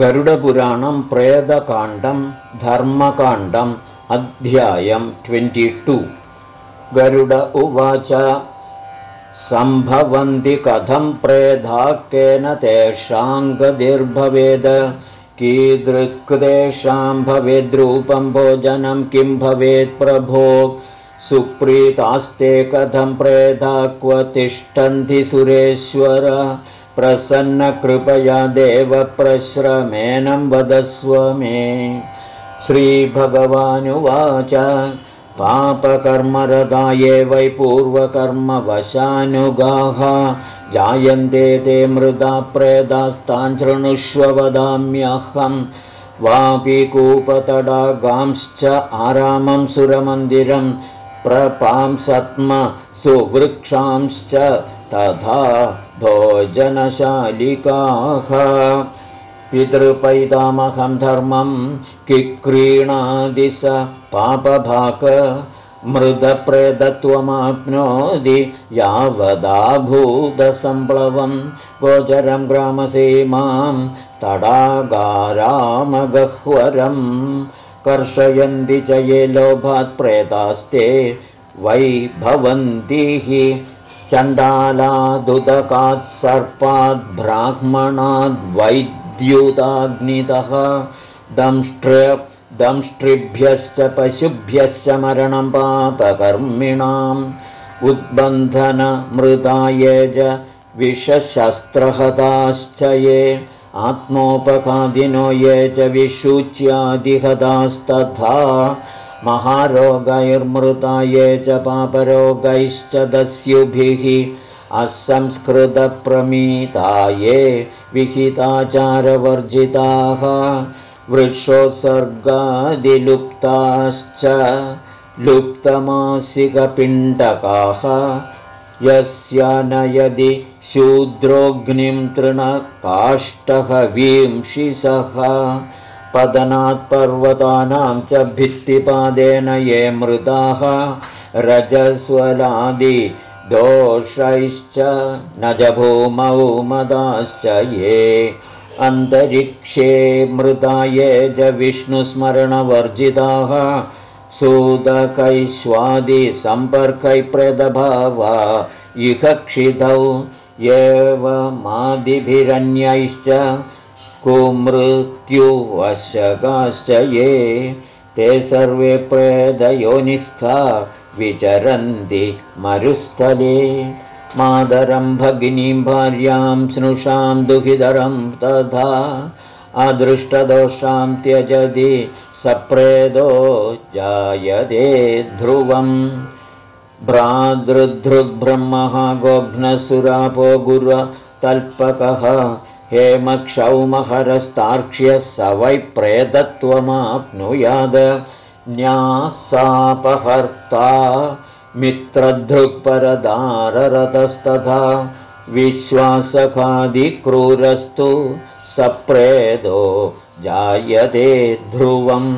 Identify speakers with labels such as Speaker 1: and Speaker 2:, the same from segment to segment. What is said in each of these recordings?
Speaker 1: गरुडपुराणं प्रेदकाण्डं धर्मकाण्डम् अध्यायं ट्वेण्टि गरुड उवाच सम्भवन्ति कथं प्रेधाकेन तेषां गतिर्भवेद? कीदृक्तेषां भवेद्रूपं भोजनं किं भवेत् प्रभो? सुप्रीतास्ते कथं प्रेधा क्व तिष्ठन्ति सुरेश्वर प्रसन्नकृपया देवप्रश्रमेनं वदस्व मे श्रीभगवानुवाच पापकर्मरदा ये वै पूर्वकर्मवशानुगाः जायन्ते ते मृदा प्रेदास्तान् शृणुष्व वदाम्यहम् वापि कूपतडागांश्च आरामं सुरमन्दिरं प्रपांसत्म सुवृक्षांश्च तथा भोजनशालिकाः पितृपैतामहं धर्मं किक्रीणादि स पापभाक मृदप्रेदत्वमाप्नोति यावदाभूतसम्प्लवं। गोचरं ग्रामसीमां तडागारामगह्वरम् कर्षयन्ति च ये लोभात्प्रेतास्ते वै भवन्ति हि चण्डालादुदकात् सर्पाद्ब्राह्मणाद्वैद्युताग्नितः दंष्ट्र दंष्ट्रिभ्यश्च पशुभ्यश्च मरणं पापकर्मिणाम्। उद्बन्धनमृताय च विषशस्त्रहताश्च ये। आत्मोपकादिनो ये च विशूच्यादिहतास्तथा महारोगैर्मृताये च पापरोगैश्च दस्युभिः असंस्कृतप्रमीताये विहिताचारवर्जिताः वृक्षोत्सर्गादिलुप्ताश्च लुप्तमासिकपिण्डकाः यस्य न यदि शूद्रोऽग्निं तृणकाष्ठवींशिसः पदनात्पर्वतानां च भित्तिपादेन ये मृताः रजस्वलादि दोषैश्च न जभूमौ मदाश्च ये। अन्तरिक्षे मृता ये च विष्णुस्मरणवर्जिताः सूदकैश्वादिसम्पर्कैप्रदभावा इह क्षितौ एवमादिभिरन्यैश्च कुमृत्युवशकाश्च ये ते सर्वे प्रेदयोनिस्था विचरन्ति मरुस्थले। मादरं भगिनीं भार्यां स्नुषां दुहितरं तथा अदृष्टदोषां त्यजति सप्रेदो जायते ध्रुवम्। भ्रादृधृग्ब्रह्मः गोघ्नसुरापो गुरतल्पकः हेमक्षौमहरस्तार्क्ष्यः स वै प्रेतत्वमाप्नुयाद न्यासापहर्ता मित्रधृक्परदाररतस्तथा विश्वासकादिक्रूरस्तु सप्रेदो जायते ध्रुवम्।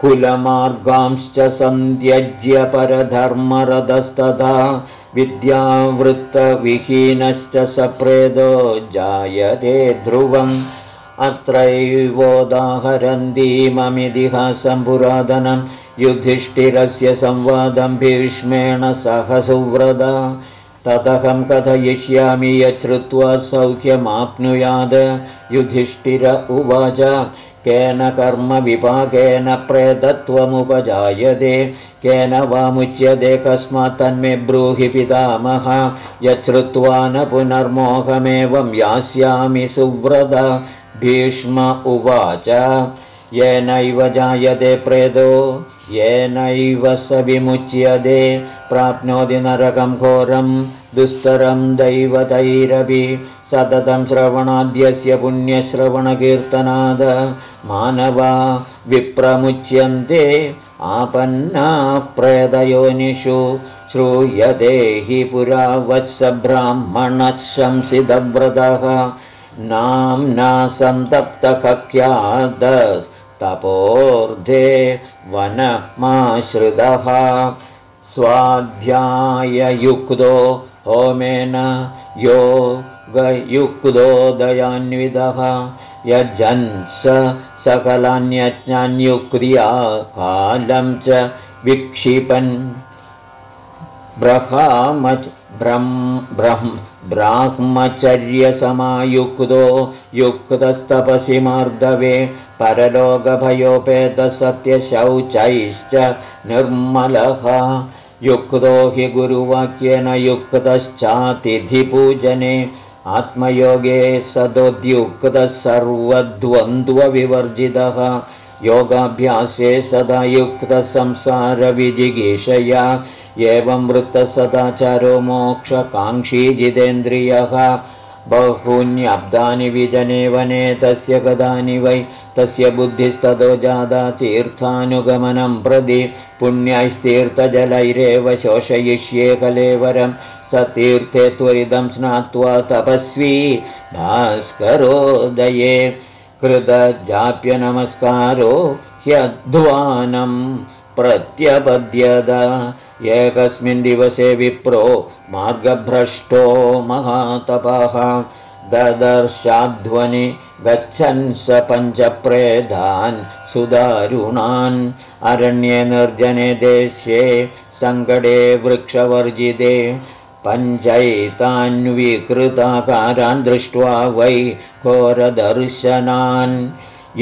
Speaker 1: कुलमार्गांश्च सन्त्यज्य परधर्मरथस्तथा विद्यावृत्तविहीनश्च सप्रेदो जायते ध्रुवम्। अत्रैवोदाहरन्तीममितिहासं पुरातनं युधिष्ठिरस्य संवादं भीष्मेण सह सुव्रता तदहं कथयिष्यामि यच्छ्रुत्वा सौख्यमाप्नुयाद युधिष्ठिर उवाच केन कर्मविपाकेन प्रेतत्वमुपजायते केन वामुच्यते कस्मात् तन्मे ब्रूहि पितामह यच्छ्रुत्वा न पुनर्मोहमेवं यास्यामि सुव्रत। भीष्म उवाच येनैव जायते प्रेतो येनैव स विमुच्यते प्राप्नोति नरकं घोरं दुस्तरं दैवतैरपि सततं श्रवणाद्यस्य पुण्यश्रवणकीर्तनाद। मानवा विप्रमुच्यन्ते आपन्ना प्रेदयोनिषु श्रूयते हि पुरा वत्सब्राह्मणः शंसिदव्रतः नाम्ना सन्तप्तकख्यातपोर्धे वनमाश्रितः। स्वाध्याययुक्तो होमेन यो गयुक्तो दयान्विदः यजन् स सकलान्यज्ञान्युक्रिया कालं च विक्षिपन् ब्रहामच ब्राह्मचर्यसमायुक्तो युक्तस्तपसि मार्दवे परलोकभयोपेतसत्यशौचैश्च निर्मलः। युक्तो हि गुरुवाक्येन युक्तश्चातिथिपूजने आत्मयोगे सदोद्युक्तः सर्वद्वन्द्वविवर्जितः। योगाभ्यासे सदा युक्तसंसारविजिगीषया एवं वृत्तसदाचारो मोक्षकाङ्क्षी जितेन्द्रियः। बहून्यब्दानि विजने वने तस्य गदानि वै। तस्य बुद्धिस्ततो जादा तीर्थानुगमनं प्रदि पुण्यैस्तीर्थजलैरेव शोषयिष्ये कलेवरं स तीर्थे त्वरिदं स्नात्वा तपस्वी भास्करोदये कृतजाप्यनमस्कारो ह्यध्वानं प्रत्यपद्यत एकस्मिन् दिवसे विप्रो मार्गभ्रष्टो महातपः। ददर्शाध्वनि गच्छन् स पञ्चप्रेधान् सुदारुणान्। अरण्ये निर्जने देश्ये सङ्कटे वृक्षवर्जिते पञ्चैतान्विकृताकारान् दृष्ट्वा वै घोरदर्शनान्।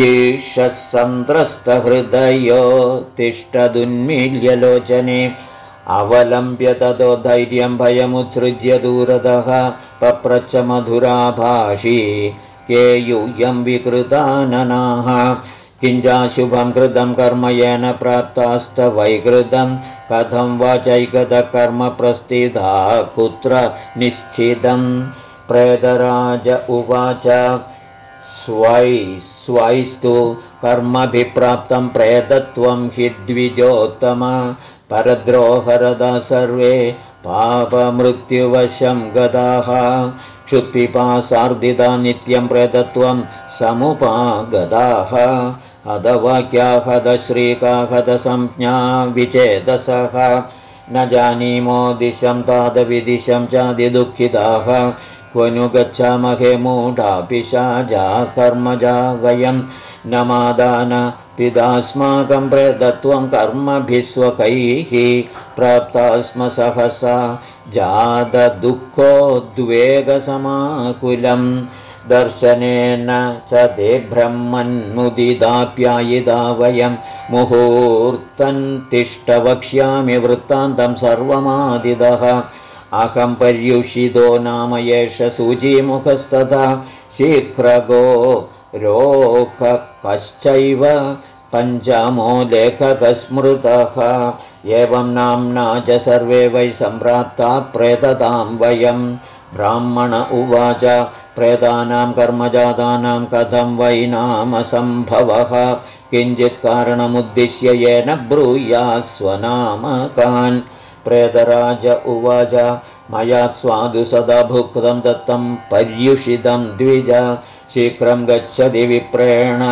Speaker 1: ईषः सन्त्रस्तहृदयो तिष्ठदुन्मील्यलोचने अवलम्ब्य ततो धैर्यं भयमुत्सृज्य दूरतः पप्रच्छ मधुराभाषी के यूयं विकृताननाः किञ्चाशुभं कृतं कर्म येन प्राप्तास्तवैकृतं कथं वा चैकतकर्म प्रस्थिता कुत्र निश्चितं। प्रेतराज उवाच स्वै स्वैस्तु कर्मभिप्राप्तं प्रेतत्वं हि द्विजोत्तम। परद्रोहरदा सर्वे पापमृत्युवशं गताः क्षुत्पिपासार्दिता नित्यं प्रेतत्वं समुपागताः हदवाक्याहदश्रीकाहदसंज्ञा विचेतसः न जानीमो दिशं तादविदिशं चादिदुःखिताः। क्व नु गच्छामहे मूढापिशाजा कर्मजा वयं न मादान पिदास्माकं प्रेतत्वं कर्मभिस्वकैः प्राप्ता स्म सहसा जातदुःखोद्वेगसमाकुलं दर्शनेन च ते ब्रह्मन्मुदिदाप्यायिदा वयं मुहूर्तन्तिष्ठवक्ष्यामि वृत्तान्तं सर्वमादिदः। अहं पर्युषितो नाम एष सूचीमुखस्तथा। शीघ्रगो रोकश्चैव पञ्चमो लेखकस्मृतः। एवं नाम्ना च सर्वे वै सम्प्राप्ता प्रेततां वयं। ब्राह्मण उवाच प्रेतानां कर्मजातानां कथं वै नाम सम्भवः? किञ्चित् कारणमुद्दिश्य येन ब्रूयात् स्वनामकान्। प्रेतराज उवाच मया स्वादु सदा भुक्तं दत्तं पर्युषितं द्विज। शीघ्रं गच्छति विप्रेण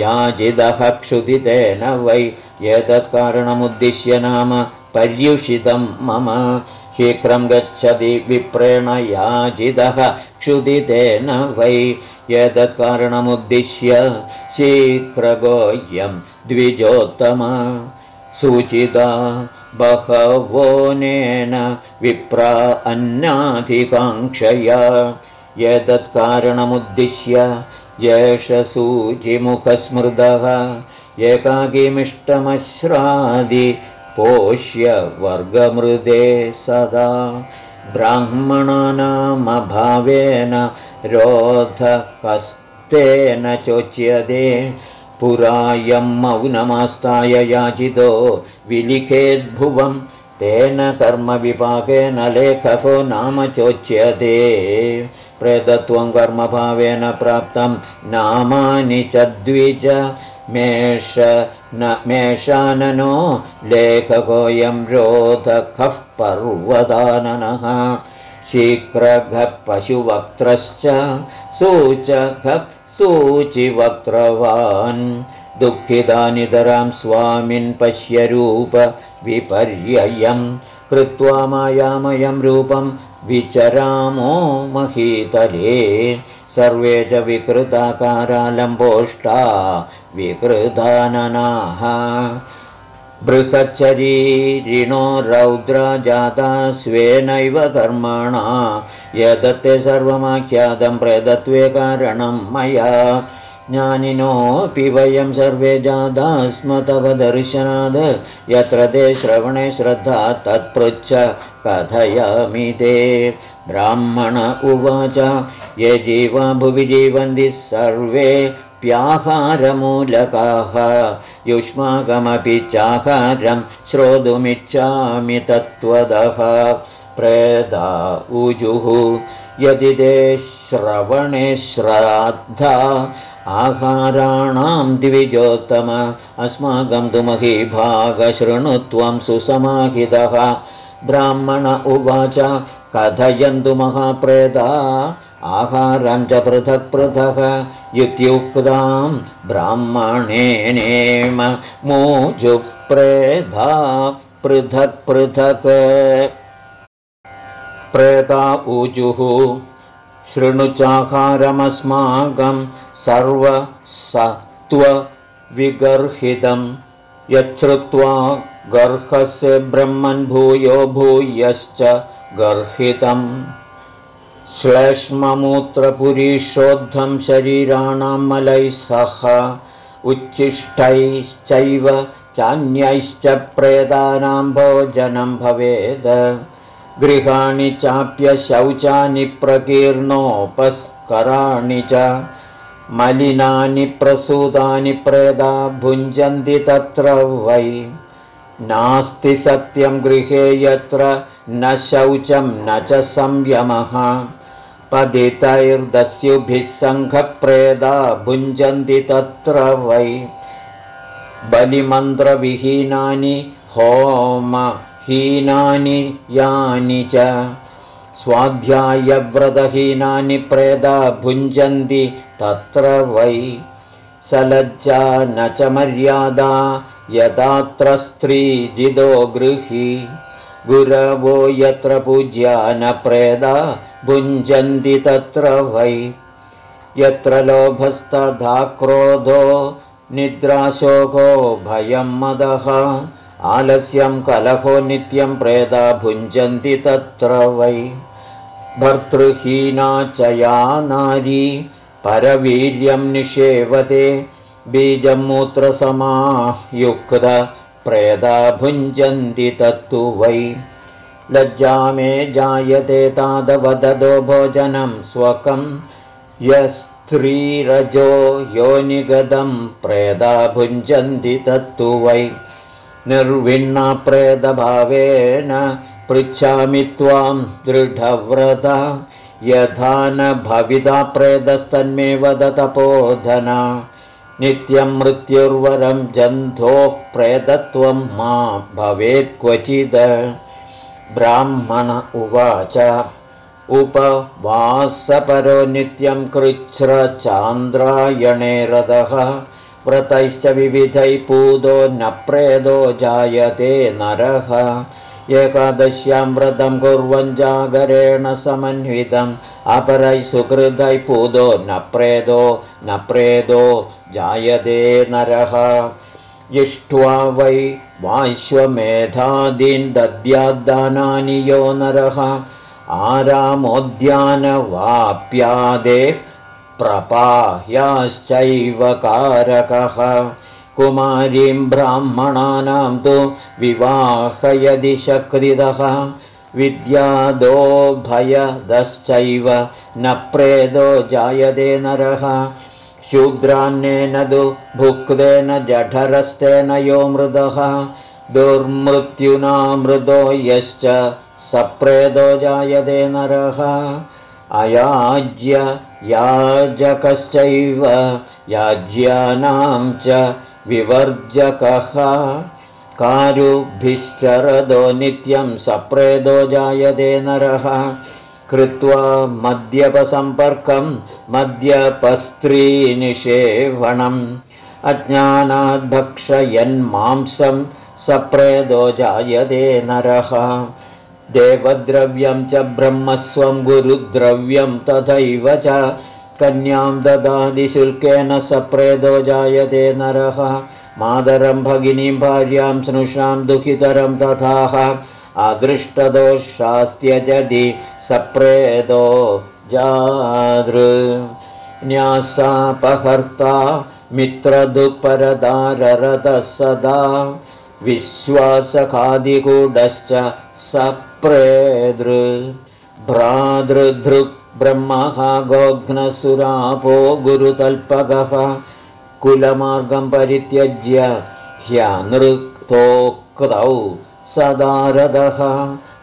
Speaker 1: याजिदः क्षुदितेन वै। एतत्कारणमुद्दिश्य नाम पर्युषितं मम शीघ्रं गच्छति विप्रेण याजिदः क्षुदितेन वै। एतत्कारणमुद्दिश्य शीघ्रगोह्यं द्विजोत्तम सूचिता बहवोनेन विप्रा अन्नाधिकाङ्क्षया। एतत्कारणमुद्दिश्य एष सूचिमुखस्मृतः पोष्य वर्गमृदे सदा ब्राह्मणानामभावेन रोधकस्तेन चोच्यते। पुरायं मौनमास्ताय याचितो विलिखेद्भुवं। तेन कर्मविपाकेन लेखको नाम चोच्यते। प्रेतत्वं कर्मभावेन प्राप्तं नामानि च द्विज मेष न मेषाननो लेखकोऽयं रोधकः पर्वदाननः। शीघ्रघः पशुवक्त्रश्च सूचघः सूचिवक्त्रवान्। दुःखितानितरां स्वामिन् पश्यरूप विपर्ययम्। कृत्वा मायामयं रूपं विचरामो महीतले। सर्वे च विकृताकारालम्पोष्टा विकृताननाः। बृहच्चरीरिणो रौद्रजाता स्वेनैव कर्मणा। यदत्ते सर्वमाख्यातं प्रेदत्वे कारणं मया। ज्ञानिनोऽपि वयं सर्वे जाता स्म तव दर्शनाद्। यत्र ते श्रवणे श्रद्धा तत्पृच्छ कथयामि ते। ब्राह्मण उवाच ये जीवा भुवि जीवन्ति सर्वे प्याहारमूलकाः युष्माकमपि चाहारं श्रोतुमिच्छामि तत्त्वदः। प्रेदा ऊजुः। यदि ते श्रवणे श्राद्धा आहाराणां द्विजोत्तम अस्माकं तु महीभागशृणुत्वं सुसमाहितः। ब्राह्मण उवाच कथयन्तु महाप्रेदा आहारं च पृथक् पृथक् इत्युक्तां ब्राह्मणेनेम मोजुप्रेधा पृथक्। प्रेता ऊजुः शृणुचाहारमस्माकं सर्वसत्त्वविगर्हितं यच्छ्रुत्वा गर्हस्य ब्रह्मन् भूयो भूयश्च गर्हितम् श्लेष्ममूत्रपुरीषोद्धं शरीराणां मलैः सह उच्छिष्टैश्चैव चान्यैश्च प्रेतानां भोजनं भवेद्। गृहाणि चाप्यशौचानि प्रकीर्णोपस्कराणि च मलिनानि प्रसूतानि प्रेदा भुञ्जन्ति तत्र वै। नास्ति सत्यं गृहे यत्र न शौचं न च संयमः पदितैर्दस्युभिः सङ्घप्रेदा भुञ्जन्ति तत्र वै बलिमन्त्रविहीनानि होमहीनानि यानि च। स्वाध्यायव्रतहीनानि प्रेदा भुञ्जन्ति तत्र वै। सलज्जा न च मर्यादा यदात्र स्त्रीजिदो गृही गुरवो यत्र पूज्या न प्रेदा भुञ्जन्ति तत्र वै। यत्र लोभस्तथा क्रोधो निद्राशोको भयं मदः। आलस्यं कलहो नित्यं प्रेदा भुञ्जन्ति तत्र वै। भर्तृहीना च या नारी परवीर्यं निषेवते। बीजमूत्रसमायुक्त प्रेदा भुञ्जन्ति तत्तु वै। लज्जा मे जायते तादवददो भोजनं स्वकं। यस्त्रीरजो योनिगदं प्रेदा भुञ्जन्ति तत्तु वै। निर्विण्णा प्रेदभावेन पृच्छामि त्वां दृढव्रता। यथा न भविता प्रेदस्तन्मे वदतपोधना नित्यं मृत्युर्वरं जन्धोः प्रेतत्वं मा भवेत् क्वचिद। ब्राह्मण उवाच उपवासपरो नित्यं कृच्छ्रचान्द्रायणे रथः व्रतैश्च विविधैः पूदो न प्रेदो जायते नरः। एकादश्यां व्रतं कुर्वन् जागरेण समन्वितम् अपरैः सुहृदैः पूदो न प्रेदो न प्रेदो जायते नरः। इष्ट्वा वै वाश्वमेधादीन् दद्याद्दानानि यो नरः। आरामोद्यानवाप्यादेः प्रपाह्याश्चैव कारकः। कुमारीं ब्राह्मणानां तु विवाहयदि शक्रिदः विद्यादो भयदश्चैव न प्रेदो जायते नरः शूद्रान्नेन दु भुक्तेन जठरस्तेन यो मृदः दुर्मृत्युना मृदो यश्च सप्रेदो जायते नरः। अयाज्य याजकश्चैव याज्यानां च विवर्जकः। कारुभिश्चरदो नित्यं सप्रेदो जायते नरः कृत्वा मद्यपसम्पर्कं मद्यपस्त्रीनिषेवणम् अज्ञानाद्भक्षयन्मांसं सप्रेदो जायते नरः। देवद्रव्यं च ब्रह्मस्वं गुरुद्रव्यं तथैव च। कन्यां ददादिशुल्केन सप्रेदो जायते नरः। मादरं भगिनीं भार्यां स्नुषां दुःखितरं तथाः अदृष्टदोषास्त्यजति सप्रेदो जादृ। न्यासापहर्ता मित्रदुःपरदाररतः सदा विश्वासखादिकूडश्च सप्रेदृ। भ्रातृधृक् ब्रह्मः गोघ्नसुरापो गुरुतल्पकः कुलमार्गं परित्यज्य ह्यनृक्तोक्तौ सदारदः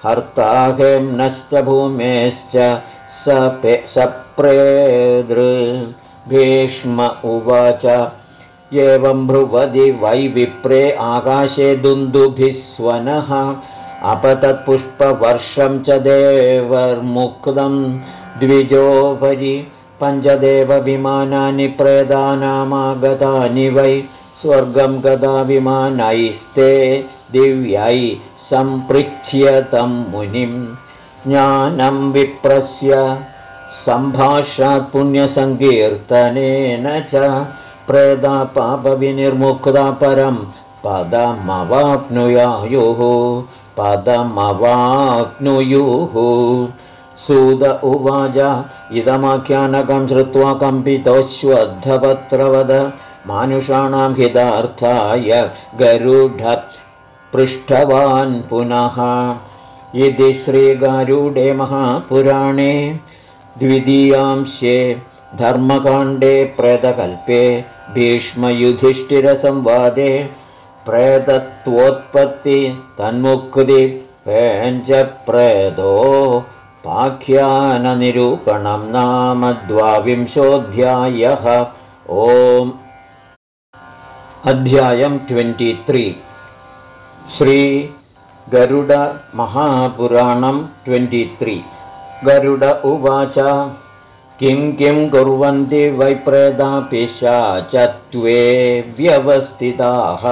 Speaker 1: हर्ता हेम्नश्च भूमेश्च सप्रेदृ भीष्म उवाच एवं भ्रुवदि वै विप्रे आकाशे दुन्दुभिस्वनः अपतत्पुष्पवर्षं च देवर्मुक्तं द्विजोपरि। पञ्चदेवविमानानि प्रेदानामागतानि वै स्वर्गं गदा विमानैस्ते दिव्यै सम्पृच्छ्यतं मुनिं। ज्ञानं विप्रस्य सम्भाषात् पुण्यसङ्कीर्तनेन च प्रेदा पापविनिर्मुक्ता परं पदमवाप्नुयायुः पदमवाप्नुयुः। सूद उवाच इदमाख्यानकं श्रुत्वा कम्पितोऽश्वद्धपत्रवद मानुषाणां हितार्थाय गरुडपृष्ठवान् पुनः। इति श्रीगारूडे महापुराणे द्वितीयांशे धर्मकाण्डे प्रेतकल्पे भीष्मयुधिष्ठिरसंवादे प्रेतत्वोत्पत्ति तन्मुक्ति पेञ्चप्रेदो पाख्याननिरूपणं नाम द्वाविंशोऽध्यायः। ओम्। अध्यायम् ट्वेण्टि श्रीगरुडमहापुराणम् ट्वेण्टि गरुड उवाच किं किं कुर्वन्ति वैप्रेदापिशाचत्वे व्यवस्थिताः।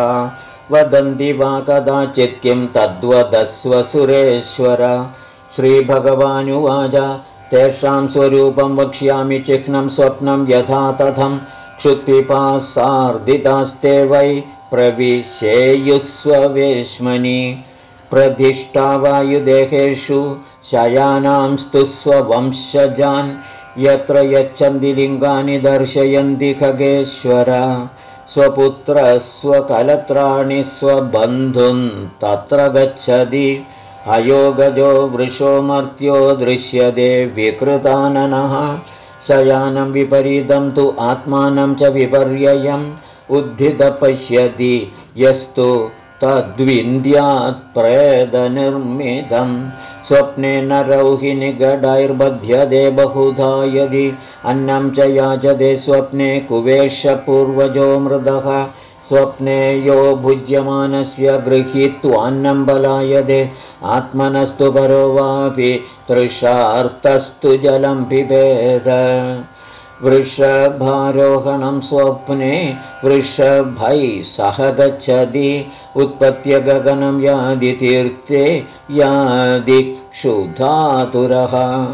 Speaker 1: वदन्ति वा कदाचित् किं तद्वदस्व सुरेश्वर। श्रीभगवानुवाच तेषां स्वरूपं वक्ष्यामि चिह्नं स्वप्नं यथा तथं। क्षुत्पिपासार्दितास्ते वै प्रविशेयुस्ववेश्मनि प्रधिष्ठावायुदेहेषु शयानां स्तु स्ववंशजान्। यत्र यच्छन्ति लिङ्गानि दर्शयन्ति खगेश्वर। स्वपुत्र स्वकलत्राणि स्वबन्धुन् तत्र गच्छति। अयोगजो वृषो मर्त्यो दृश्यते विकृताननः। शयानं विपरीतं तु आत्मानं च विपर्ययम् उद्धितपश्यति यस्तु तद्विन्द्यात्प्रेदनिर्मितम् स्वप्ने न रौहिनिगडैर्बध्यते बहुधा यदि अन्नं च याचते स्वप्ने कुवेशपूर्वजो मृदः। स्वप्ने यो भुज्यमानस्य गृहीत्वान्नं बलायते। आत्मनस्तु परो वापि तृषार्तस्तु जलं पिबेद वृषभारोहणं स्वप्ने वृषभैः सह गच्छति उत्पत्य गगनं यादितीर्थे क्षुधातुरः।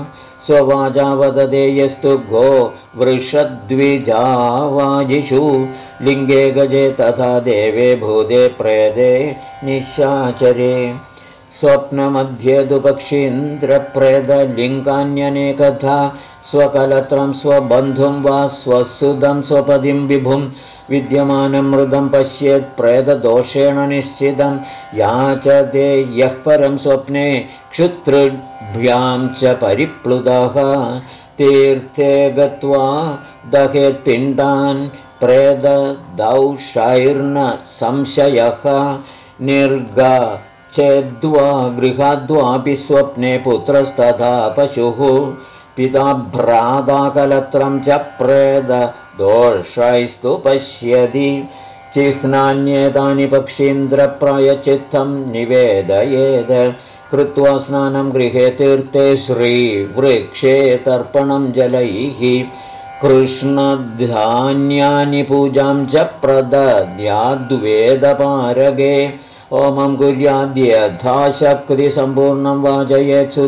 Speaker 1: स्ववाजा वदते यस्तु गो वृषद्विजावाजिषु। लिङ्गे गजे तथा देवे भूते प्रेदे निशाचरे। स्वप्नमध्ये दुपक्षीन्द्रप्रेदलिङ्गान्यनेकथा स्वकलत्रं स्वबन्धुं वा स्वसुदं स्वपदिं विभुं विद्यमानं मृदं पश्येत् प्रेतदोषेण निश्चितं। याचते यः परं स्वप्ने क्षुतृभ्यां च परिप्लुतः। तीर्थे गत्वा दहेत्पिण्डान् प्रेददौषैर्न संशयः। निर्गा चेद्वा गृहाद्वापि स्वप्ने पुत्रस्तथा पशुः पिता भ्राताकलत्रं च प्रेददोषैस्तु पश्यति। चिह्नान्येतानि पक्षीन्द्रप्रायचित्तं निवेदयेद कृत्वा स्नानं गृहे तीर्थे श्रीवृक्षे तर्पणं जलैः। कृष्णधान्यानि पूजां च प्रदद्याद्वेदपारगे ओमं कुर्याद्यथा शक्तिसम्पूर्णं वाचयेत्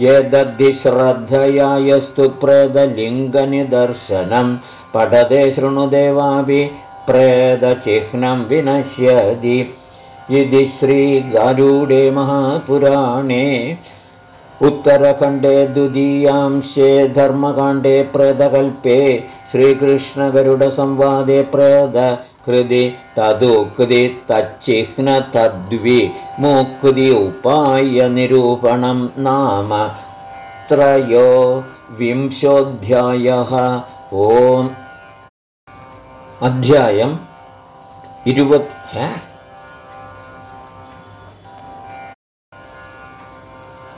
Speaker 1: सुधीः यदद्धिश्रद्धया यस्तु प्रेदलिङ्गनिदर्शनं पठते शृणुदेवापि प्रेदचिह्नं विनश्यति। इति श्रीगारूडे महापुराणे उत्तरखण्डे द्वितीयांशे धर्मकाण्डे प्रेदकल्पे श्रीकृष्णगरुडसंवादे प्रेद कृदि तदुक्ति तच्चिह्नतद्वि मुक्ति उपायनिरूपणं नाम त्रयो विंशोऽध्यायः। ओम्। अध्यायम् इरुवत्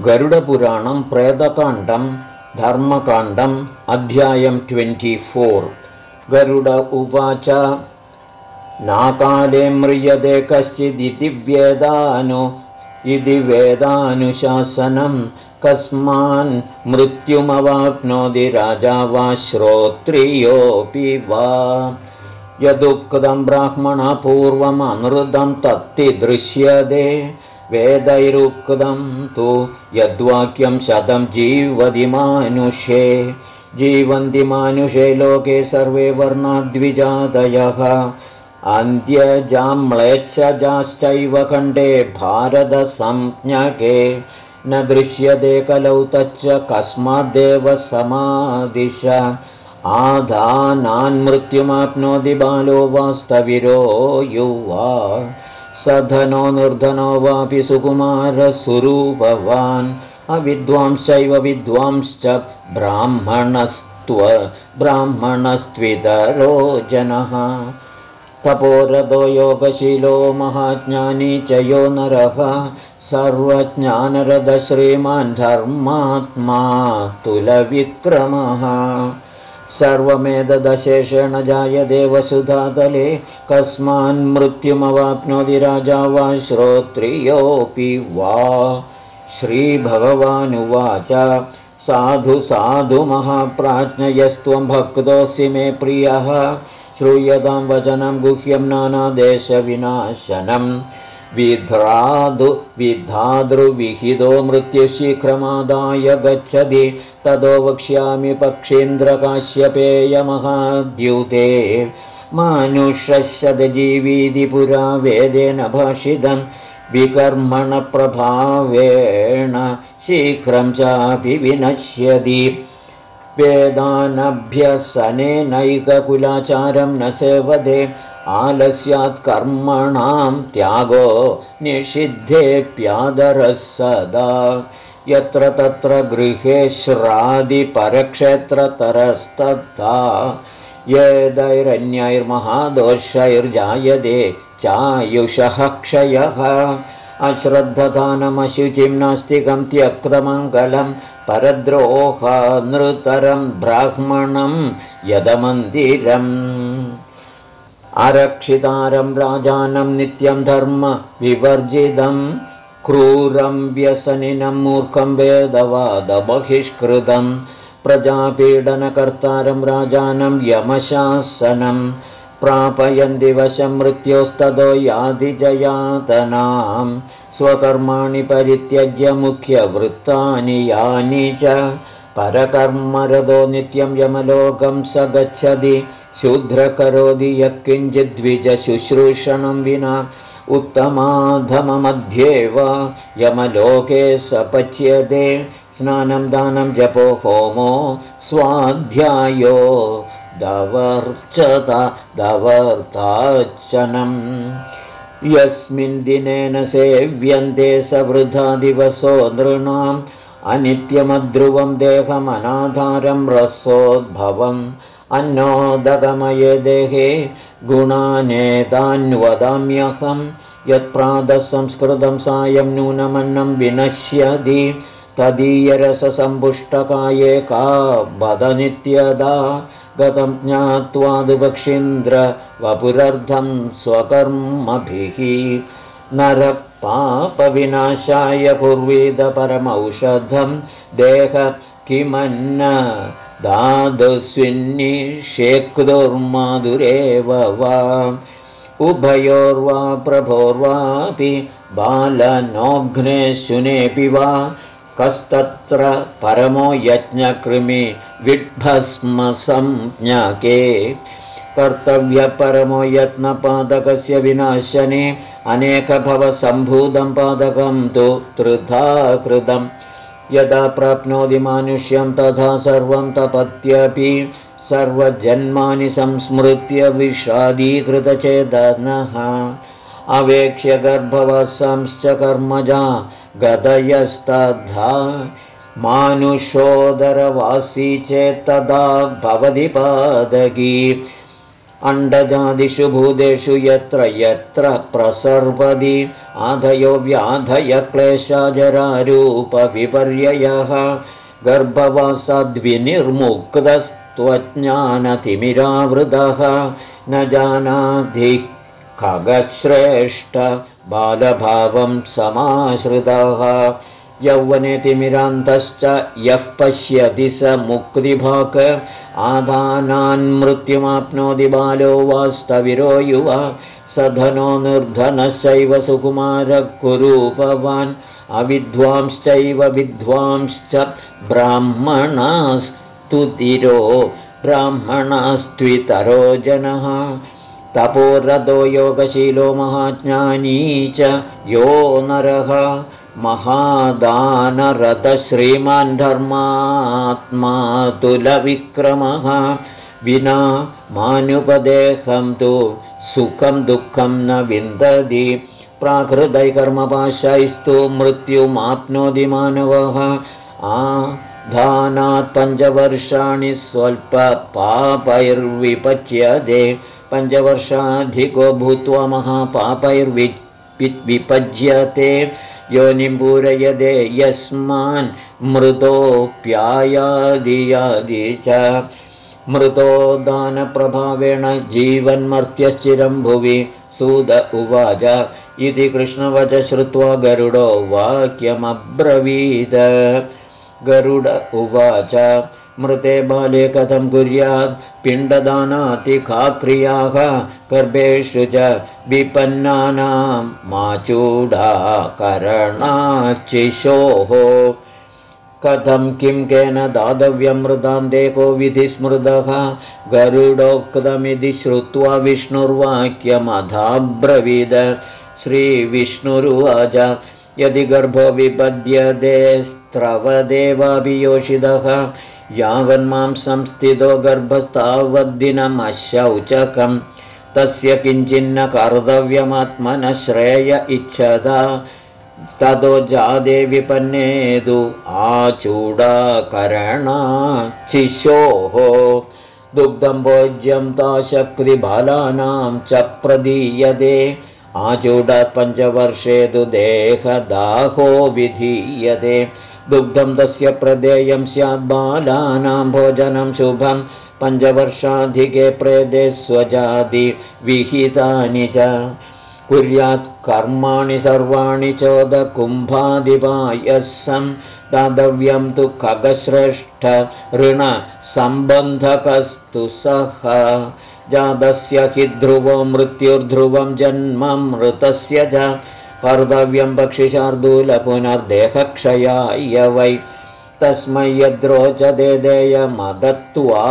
Speaker 1: गरुडपुराणं प्रेतकाण्डं धर्मकाण्डम् अध्यायं ट्वेण्टिफोर् गरुड उवाच नाकाले म्रियते कश्चिदिति वेदानु इति वेदानुशासनं कस्मान् मृत्युमवाप्नोति राजा वा श्रोत्रियोऽपि वा। यदुक्तं ब्राह्मणपूर्वमनृतं तत्ति दृश्यते वेदैरुक्तं तु यद्वाक्यं शतं जीवति मानुषे। जीवन्ति मानुषे लोके सर्वे वर्णाद्विजातयः अन्त्यजाम्लेच्छजाश्चैव खण्डे भारतसंज्ञके। न दृश्यते कलौ तच्च कस्माद्देव समादिश। आधानान्मृत्युमाप्नोति बालो वास्तविरो युवा। सधनो निर्धनो वापि सुकुमारस्वरूपवान् अविद्वांश्चैव विद्वांश्च ब्राह्मणस्त्व ब्राह्मणस्त्वितरो जनः तपोरथो योगशीलो महाज्ञानी च यो नरः सर्वज्ञानरथश्रीमान् धर्मात्मा तुलविक्रमः। सर्वमेतदशेषेण जायते वसुधातले कस्मान्मृत्युमवाप्नोति राजा वा श्रोत्रियोऽपि वा। श्रीभगवानुवाच साधु साधु महाप्राज्ञयस्त्वं भक्तोऽसि मे प्रियः श्रूयतां वचनं गुह्यं नानादेशविनाशनम् विध्रादु विधातृविहितो मृत्युशीघ्रमादाय गच्छति। ततो वक्ष्यामि पक्षीन्द्रकाश्यपेयमहाद्युते। मानुषशतजीवीति पुरा वेदेन भाषितं विकर्मणप्रभावेण शीघ्रं चापि विनश्यति वेदानभ्यसनेनैककुलाचारं न सेवदे आलस्यात् कर्मणां त्यागो निषिद्धेऽप्यादरः सदा। यत्र तत्र गृहे श्रादिपरक्षेत्रतरस्तथा यदैरन्यैर्महादोषैर्जायते चायुषः क्षयः। अश्रद्धदानमशुचिं नास्तिकं त्यक्तमङ्गलं परद्रोहानृतरं ब्राह्मणं यदमन्दिरम्। अरक्षितारं राजानं नित्यं धर्म विवर्जितं क्रूरं व्यसनिनं मूर्खं वेदवादबहिष्कृतं प्रजापीडनकर्तारं राजानं यमशासनं प्रापयन्ति वशं मृत्योस्ततो यादिजयातनां स्वकर्माणि परित्यज्य मुख्यवृत्तानि यानि च परकर्मरदो नित्यं यमलोकं स गच्छति शूद्रकरोति यत्किञ्चिद्विजशुश्रूषणं विना उत्तमाधममध्ये वा यमलोके सपच्यते। स्नानं दानं जपो होमो स्वाध्यायो दवर्चत दवर्ताचनम् यस्मिन् दिनेन सेव्यन्ते सवृथा दिवसो नृणाम् अनित्यमध्रुवं देहमनाधारं रसोद्भवम् अन्नोदगमये देहे गुणानेतान्वदाम्यहं यत्प्रातःसंस्कृतं सायं नूनमन्नं विनश्यति तदीयरससम्पुष्टकाये का वदनित्यदा गतं ज्ञात्वादुपक्षीन्द्र वपुरर्धं स्वकर्मभिः। नरपापविनाशाय पूर्वीदपरमौषधं देह किमन्न दादुस्विन्निषेक्तुर्माधुरेव वा। उभयोर्वा प्रभोर्वापि बालनोघ्ने शुनेऽपि वा। कस्तत्र परमो यज्ञकृमि विड्भस्मसंज्ञके कर्तव्यपरमो यत्नपादकस्य विनाशने अनेकभवसम्भूतं पादकं तु त्रिधा कृतम् यदा प्राप्नोति मानुष्यं तथा सर्वं तपत्यपि सर्वजन्मानि संस्मृत्य विषादीकृतचेदनः अवेक्ष्य गर्भवसंश्च कर्मजा गतयस्तद्धा मानुषोदरवासी चेत्तदा भवति पादकी अण्डजादिषु भूतेषु यत्र यत्र प्रसर्पदि आधयो व्याधयक्लेशजरारूपविपर्ययः गर्भवासाद्विनिर्मुक्तस्त्वज्ञानतिमिरावृतः। न जानाधि खगश्रेष्ठ बालभावं समाश्रितः यौवनेतिमिरान्तश्च यः पश्यति स मुक्तिभाक्। आदानान्मृत्युमाप्नोति बालो वास्तविरो युवा। सधनो निर्धनश्चैव सुकुमारः कुरूपवान्। अविद्वांश्चैव विद्वांश्च ब्राह्मणास्तुतिरो। ब्राह्मणास्त्वितरो जनः। तपोरथो योगशीलो महाज्ञानी च यो नरः महादानरथश्रीमान् धर्मात्मातुलविक्रमः विना मानुपदेशं तु सुखं दुःखं न विन्दति। प्राकृतैकर्मपाशैस्तु मृत्युमाप्नोति मानवः। आधानात् पञ्चवर्षाणि स्वल्पपापैर्विपच्यते पञ्चवर्षाधिको भूत्वा महापापैर्वि विपज्यते योनिं पूरयदे यस्मान् मृतोऽप्यायादियादि च। मृतो दानप्रभावेण जीवन्मर्त्यश्चिरं भुवि सुद उवाच इति कृष्णवच श्रुत्वा गरुडो वाक्यमब्रवीद। गरुड उवाच मृते बाले कथं कुर्यात्? पिण्डदानातिखाक्रियाः गर्भेषु च विपन्नानां माचूडाकरणाचिशोः। कथं किं केन दातव्यमृतान्ते विधिस्मृतः गरुडोक्तमिति श्रुत्वा विष्णुर्वाक्यमधाब्रवीद। श्रीविष्णुरुवाच यदि गर्भो विपद्यते स्त्रवदेवाभियोषितः यावन्मां संस्थितो गर्भस्तावद्दिनमशौचकम्। तस्य किञ्चिन्न कर्तव्यमात्मनः श्रेय इच्छता। ततो जादे विपन्नेदु आचूडाकरणाचिशोः दुग्धं भोज्यं ताशक्तिबालानां च प्रदीयते। आचूडपञ्चवर्षे तु देहदाहो विधीयते दुग्धं तस्य प्रदेयं स्यात् बालानां भोजनं शुभं। पञ्चवर्षाधिके प्रेदे स्वजाति विहितानि च। कुर्यात् कर्माणि सर्वाणि चोदकुम्भादिपायसं दातव्यं तु खगश्रेष्ठ ऋणसम्बन्धकस्तु सः। जातस्य हि ध्रुवो मृत्युर्ध्रुवं जन्ममृतस्य च कर्तव्यं पुनर्देहक्षयाय वै। तस्मै यद्रोचदे देयमदत्त्वा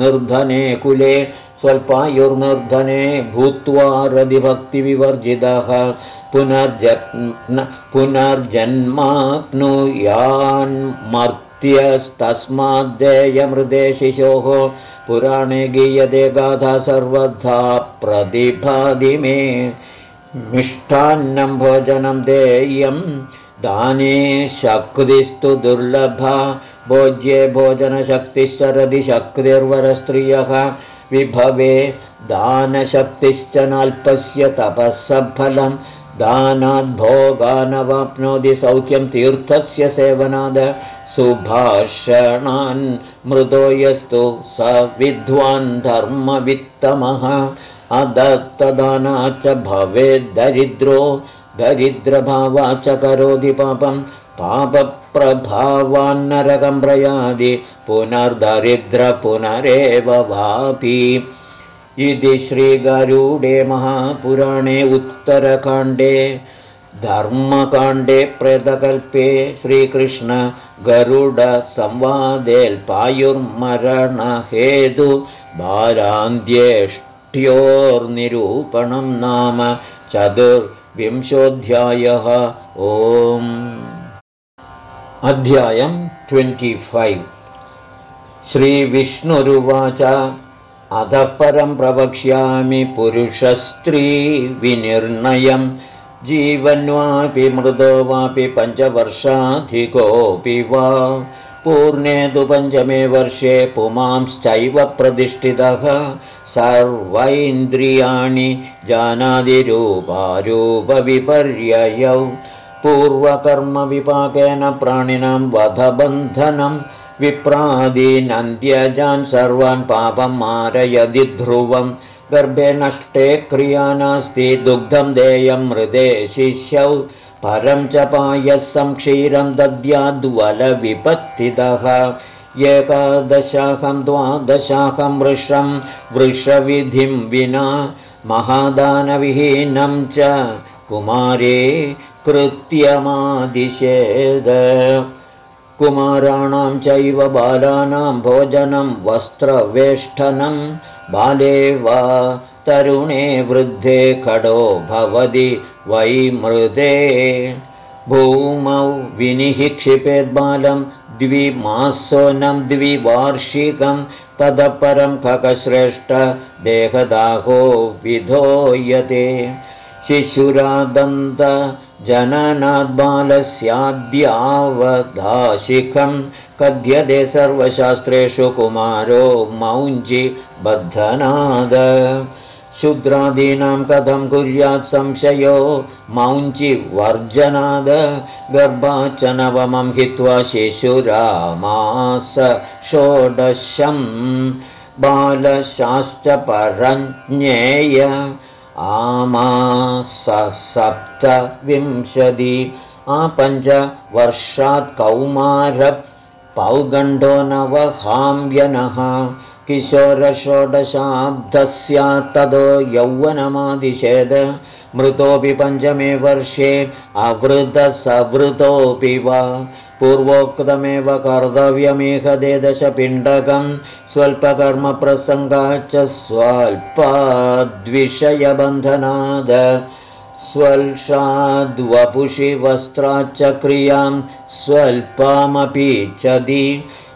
Speaker 1: निर्धने कुले स्वल्पायुर्निर्धने भूत्वा रदिभक्तिविवर्जितः पुनर्जन्माप्नुयान्मर्त्यस्तस्माद्देयमृदे शिशोः। पुराणे गीयते गाथा सर्वथा प्रतिभादिमे मिष्टान्नं भोजनं देयं दाने शक्तिस्तु दुर्लभा भोज्ये भोजनशक्तिश्चरदिशक्तिर्वरस्त्रियः विभवे दानशक्तिश्च नाल्पस्य तपःसफलं दानाद्भोगानवाप्नोति सौख्यं तीर्थस्य सेवनाद सुभाषणान् मृदो यस्तु स विद्वान् धर्मवित्तमः अदत्तदानाच्च भवेद्दरिद्रो दरिद्रभावाच्च करोति पापं। पापप्रभावान्नरकं प्रयादि पुनर्दरिद्र पुनरेव वापि। इति श्रीगरुडे महापुराणे उत्तरकाण्डे धर्मकाण्डे प्रेतकल्पे श्रीकृष्ण गरुडसंवादेल्पायुर्मरणहेतु बालान्त्येष्ट्योर्निरूपणं नाम चतुर्विंशोऽध्यायः। ओम्। अध्यायम् ट्वेण्टिफैव्। श्रीविष्णुरुवाच। अधः परं प्रवक्ष्यामि पुरुषस्त्रीविनिर्णयम्। जीवन्वापि मृदो वापि पञ्चवर्षाधिकोऽपि वा। पूर्णे तु पञ्चमे वर्षे पुमांश्चैव प्रतिष्ठितः सर्वैन्द्रियाणि जानादिरूपारूपविपर्ययौ। पूर्वकर्मविपाकेन प्राणिनां वधबन्धनं विप्रादीनन्त्यजान् सर्वान् पापं मारयदि ध्रुवम् गर्भे नष्टे क्रिया नास्ति दुग्धं देयं मृदे शिष्यौ। परं च पायसं क्षीरं दद्याद्वलविपत्तितः एकादशाहं द्वादशाहं वृषं वृषविधिं विना महादानविहीनं च कुमारे कृत्यमादिशेद। कुमाराणां चैव बालानां भोजनं वस्त्रवेष्टनं बाले वा तरुणे वृद्धे खडो भवति वै मृदे। भूमौ विनिः क्षिपेद्बालं द्विमासोनं द्विवार्षिकं ततः परं खगश्रेष्ठ देहदाहो विधोयते। शिशुरादन्त जननाद्बालस्याद्यावधाशिखं कथ्यते सर्वशास्त्रेषु कुमारो मौञ्जि बद्धनाद शूद्रादीनां कथं कुर्यात् संशयो? मौञ्चि वर्जनाद गर्भाच्च नवमं हित्वा शिशुरामास षोडशम् बालशाश्च परज्ञेय आमास सप्तविंशति आपञ्च वर्षात् कौमारः पौगण्डो नवहाम्यनः किशोरषोडशाब्दस्यात्तदो यौवनमादिशेद मृतोऽपि पञ्चमे वर्षे अवृतसवृतोऽपि वा। पूर्वोक्तमेव कर्तव्यमेकदेदशपिण्डकम् स्वल्पकर्मप्रसङ्गाच्च स्वल्पाद्विषयबन्धनाद। स्वल्षाद्वपुषि वस्त्राच्च क्रियां स्वल्पामपीच्छति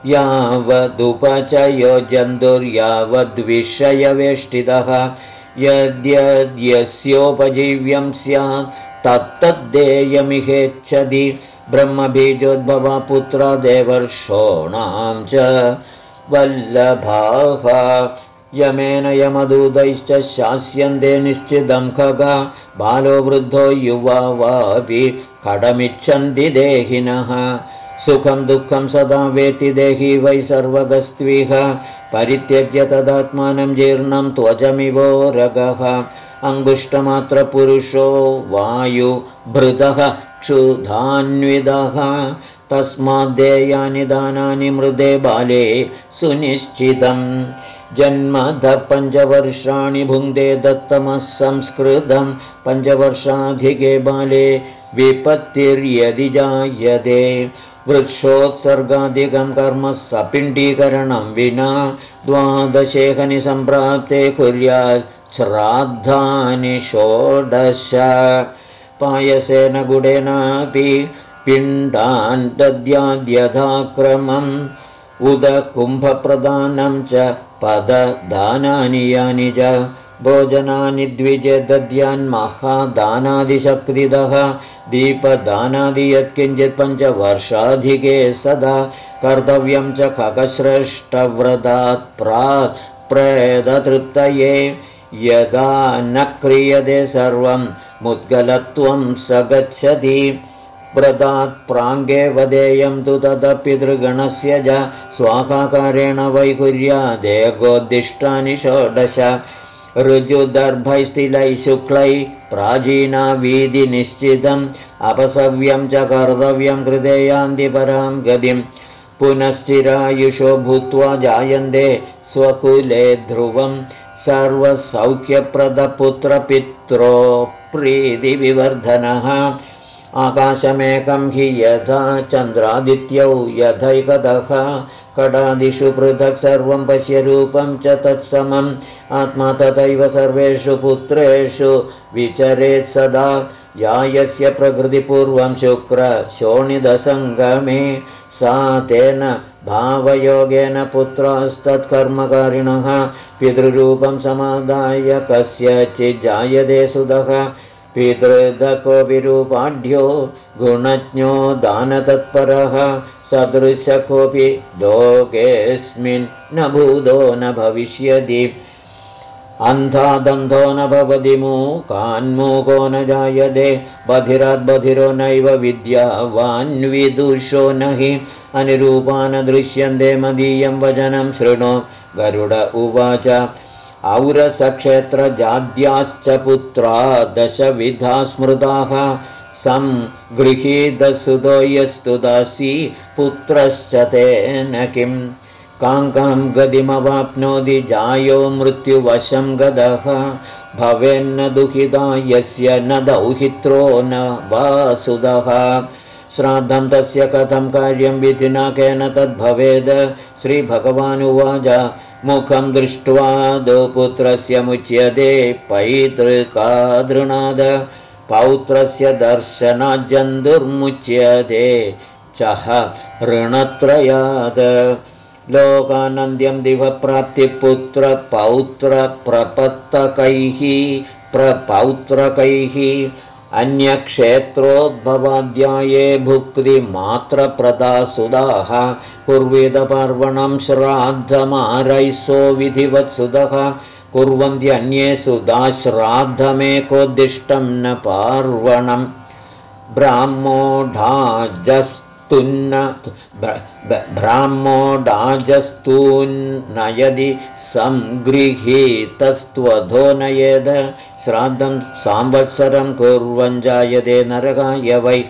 Speaker 1: यावदुपचयो जन्तुर्यावद्विषयवेष्टितः यद्यद्यस्योपजीव्यं स्यात् तत्तद्देयमिहेच्छति। ब्रह्मबीजोद्भवा पुत्रा देवर्षोणां च वल्लभाः। यमेन यमदूतैश्च शास्यन्ते निश्चितं खगा। बालो वृद्धो युवा वापि खडमिच्छन्ति देहिनः सुखं दुःखं सदा वेति देहि वै सर्वगस्त्विह। परित्यज्य तदात्मानं जीर्णं त्वचमिवोरगः अङ्गुष्टमात्रपुरुषो वायुभृतः क्षुधान्विदः। तस्माद्देयानि दानानि मृदे बाले सुनिश्चितम्। जन्मधः पञ्चवर्षाणि भुङ्क्ते दत्तमः संस्कृतं। पञ्चवर्षाधिके बाले विपत्तिर्यदि जायते वृक्षोत्सर्गाधिकं कर्म सपिण्डीकरणं विना द्वादशेखनि सम्प्राप्ते कुर्यात् श्राद्धानि षोडश। पायसेन गुडेनापि पिण्डान् दद्याद्यथाक्रमम् उदकुम्भप्रदानं च पददानानि यानि च भोजनानि द्विजे दद्यान्महादानादिशक्तिदः दीपदानादि यत्किञ्चित् पञ्चवर्षाधिके सदा कर्तव्यं च खगश्रेष्ठव्रतात् प्राक् प्रेदतृप्तये यदा न क्रियते सर्वं मुद्गलत्वं स गच्छति। व्रतात् प्राङ्गे वदेयं तु तदपितृगणस्य च स्वाकाकारेण वैकुर्यादेगोद्दिष्टानि षोडश ऋजुदर्भैस्थिलैः शुक्लैः प्राचीना वीधिनिश्चितम् अपसव्यं च कर्तव्यं कृते परां गतिं पुनश्चिरायुषो भूत्वा जायन्ते स्वकुले ध्रुवं सर्वसौख्यप्रदपुत्रपित्रो प्रीतिविवर्धनः। आकाशमेकं हि यथा चन्द्रादित्यौ यथैकदः कडादिषु पृथक् सर्वं पश्यरूपं च तत्समम्। आत्मा तथैव सर्वेषु पुत्रेषु विचरेत् सदा। या यस्य प्रकृतिपूर्वं शुक्रशोणिदसङ्गमे सा तेन भावयोगेन पुत्रास्तत्कर्मकारिणः। पितृरूपं समादाय कस्यचिज्जायते सुधः। पितृदकोऽपिरूपाढ्यो गुणज्ञो दानतत्परः सदृशकोऽपि लोकेऽस्मिन् न भूतो न भविष्यति। अन्धादन्धो न भवति मूकान्मूको न जायते। बधिराद्बधिरो नैव विद्यावान्विदुषो न हि अनिरूपा न दृश्यन्ते मदीयं वचनं शृणु गरुड उवाच। औरसक्षेत्रजाद्याश्च पुत्रा दशविधा स्मृताः सङ्गृहीतसुतो यस्तु दासी पुत्रश्च तेन किम् काङ्कां गतिमवाप्नोति जायो मृत्युवशं गदः। भवेन्न दुहिता यस्य न दौहित्रो न वासुदः। श्राद्धं तस्य कथं कार्यं विधिना केन तद्भवेद्? श्रीभगवानुवाच मुखं दृष्ट्वा पुत्रस्य मुच्यते पैतृकादृणाद पौत्रस्य दर्शनाज्जन्तुर्मुच्यते चह ऋणत्रयात् लोकानन्द्यं दिवप्राप्तिपुत्रपौत्रप्रपत्तकैः प्रपौत्रकैः अन्यक्षेत्रोद्भवाध्याये भुक्तिमात्रप्रदासुदाः कुर्वेदपर्वणं श्राद्धमारैसो विधिवत्सुदः कुर्वन्त्यन्ये सुधाश्राद्धमेकोद्दिष्टं न पार्वणम् ब्राह्मोढाजस्तुन्न ब्राह्मोढाजस्तून्न यदि सङ्गृहीतस्त्वधो नयेद श्राद्धं सांवत्सरं कुर्वन् जायते नरकाय वै।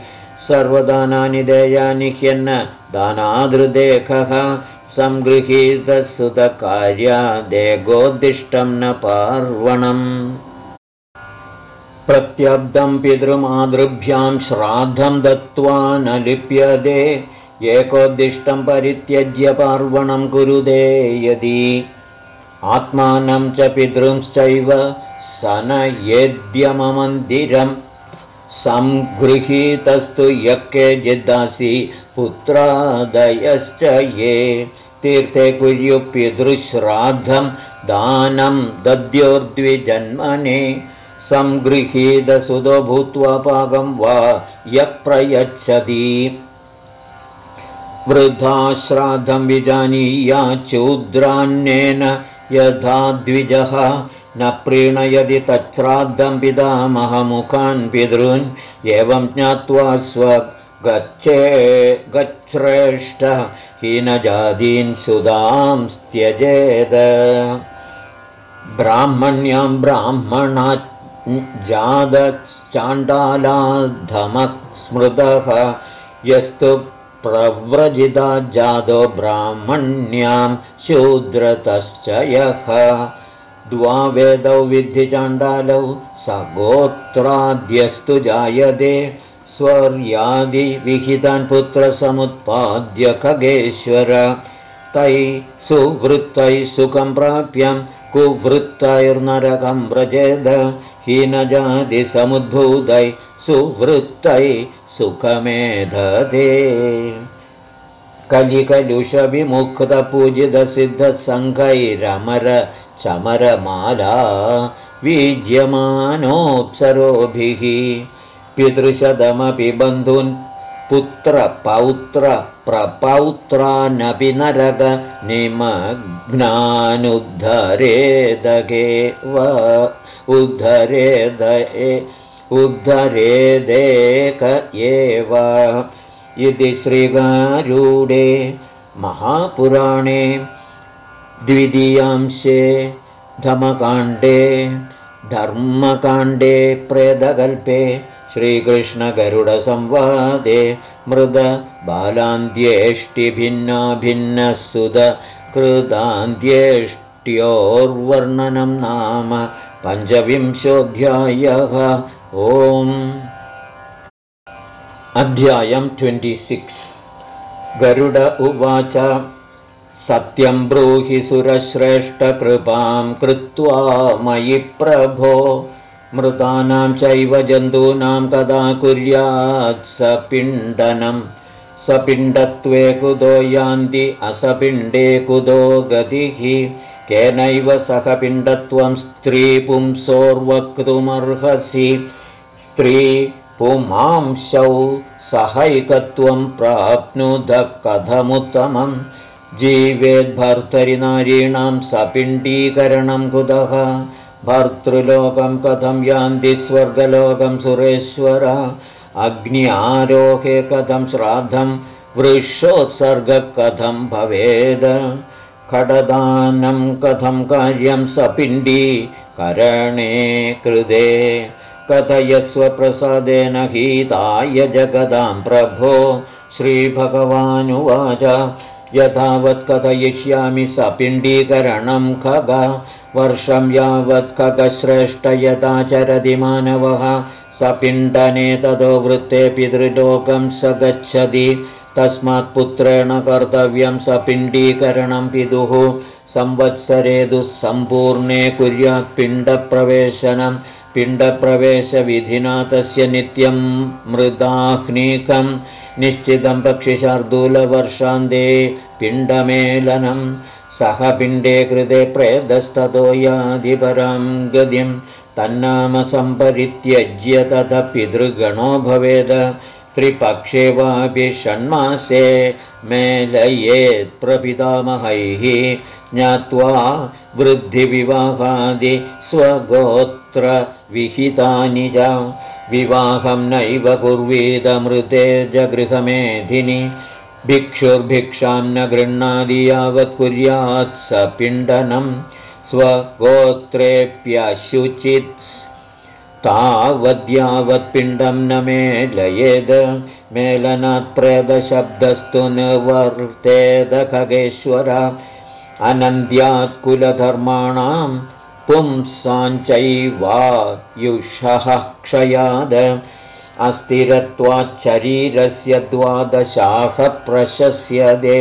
Speaker 1: सर्वदानानि देयानि ह्यन्न दानादृदेखः सङ्गृहीतसुतकार्यादेगोद्दिष्टं न पार्वणम्। प्रत्यब्दं पितृमातृभ्यां श्राद्धं दत्त्वा न लिप्यते एकोद्दिष्टं परित्यज्य पार्वणं कुरुदे यदि। आत्मानं च पितृंश्चैव स न येद्यममन्दिरम्। सङ्गृहीतस्तु यः केचिदासि पुत्रादयश्च ये तीर्थे कुर्युपितृश्राद्धं दानं दद्योर्द्विजन्मने सङ्गृहीतसुतो भूत्वा पाकं वा यः प्रयच्छति वृद्धा श्राद्धं विजानीया चूद्रान्नेन यथा द्विजः न प्रीणयति तच्छ्राद्धं पितामहमुखान् पितॄन् एवं ज्ञात्वा स्व गच्छे गच्छ्रेष्ठ हीनजातीन् सुधां त्यजेद ब्राह्मण्यां ब्राह्मणा स्मृतः। यस्तु प्रव्रजिता जातो ब्राह्मण्यां शूद्रतश्च यः। द्वावेदौ विद्धिचाण्डालौ स गोत्राद्यस्तु जायते स्वर्यादिविहितान् पुत्रसमुत्पाद्य खगेश्वर। तैः सुवृत्तैः सुखं प्राप्यं कुवृत्तैर्नरकं व्रजेद। हीनजातिसमुद्भूतै सुवृत्तै सुखमेधते। कलिकलुषविमुक्तपूजितसिद्धसङ्घैरमर चमरमाला वीज्यमानोऽप्सरोभिः पितृशतमपि बन्धून् पुत्रपौत्रप्रपौत्रानपि नरक निमग्नानुद्धरेदगे वा उद्धरेद उद्धरेदेक एव। इति श्रीगारूढे महापुराणे द्वितीयांशे धमकाण्डे धर्मकाण्डे प्रेदकल्पे श्रीकृष्णगरुडसंवादे मृद बालान्त्येष्टिभिन्नाभिन्नः कृतान्त्येष्ट्योर्वर्णनं नाम पञ्चविंशोऽध्यायः। ओम्। अध्यायम् ट्वेण्टिसिक्स् गरुड उवाच सत्यं ब्रूहि सुरश्रेष्ठकृपां कृत्वा मयि प्रभो मृतानां चैव जन्तूनां कदा कुर्यात् सपिण्डनं। सपिण्डत्वे कुतो यान्ति असपिण्डे कुतो गतिः। केनैव सह पिण्डत्वं स्त्रीपुंसोर्वक्तुमर्हसि स्त्री पुमांशौ सहैकत्वं प्राप्नुदः कथमुत्तमं। जीवेद्भर्तरि नारीणां सपिण्डीकरणं कुतः भर्तृलोकं कथं यान्ति स्वर्गलोकं सुरेश्वर? अग्नि आरोहे कथं श्राद्धं वृक्षोत्सर्गः कथं भवेद? खडदानं कथं कार्यं सपिण्डीकरणे कृते? कथयस्वप्रसादेन हीताय जगदां प्रभो? श्रीभगवानुवाच यथावत् कथयिष्यामि सपिण्डीकरणं खग वर्षं यावत् खगश्रेष्ठ यथाचरति मानवः सपिण्डने ततो वृत्ते पितृलोकं स गच्छति। तस्मात् पुत्रेण कर्तव्यं सपिण्डीकरणं पितुः। संवत्सरे दुःसम्पूर्णे कुर्यात् पिण्डप्रवेशनम् पिण्डप्रवेशविधिना तस्य नित्यं मृदाह्नीकं। निश्चितं पक्षिशार्दूलवर्षान्ते पिण्डमेलनं सह पिण्डे कृते प्रेदस्ततो यादिपरां गतिं तन्नाम सम्परित्यज्य ततः पितृगणो भवेद। त्रिपक्षे वापि षण्मासे मेलयेत्प्रपितामहैः ज्ञात्वा वृद्धिविवाहादि स्वगोत्र विहितानि च। विवाहं नैव कुर्वीदमृते जगृहमेधिनि भिक्षुर्भिक्षां न गृह्णादि यावत् कुर्यात् स पिण्डनं स्वगोत्रेऽप्यशुचित् तावद्यावत्पिण्डं न मेलयेद मेलनात्प्रेदशब्दस्तु न वर्तेद खगेश्वर अनन्द्यात्कुलधर्माणां पुंसाञ्चैवायुषः क्षयाद अस्थिरत्वाच्छरीरस्य द्वादशाः प्रशस्यते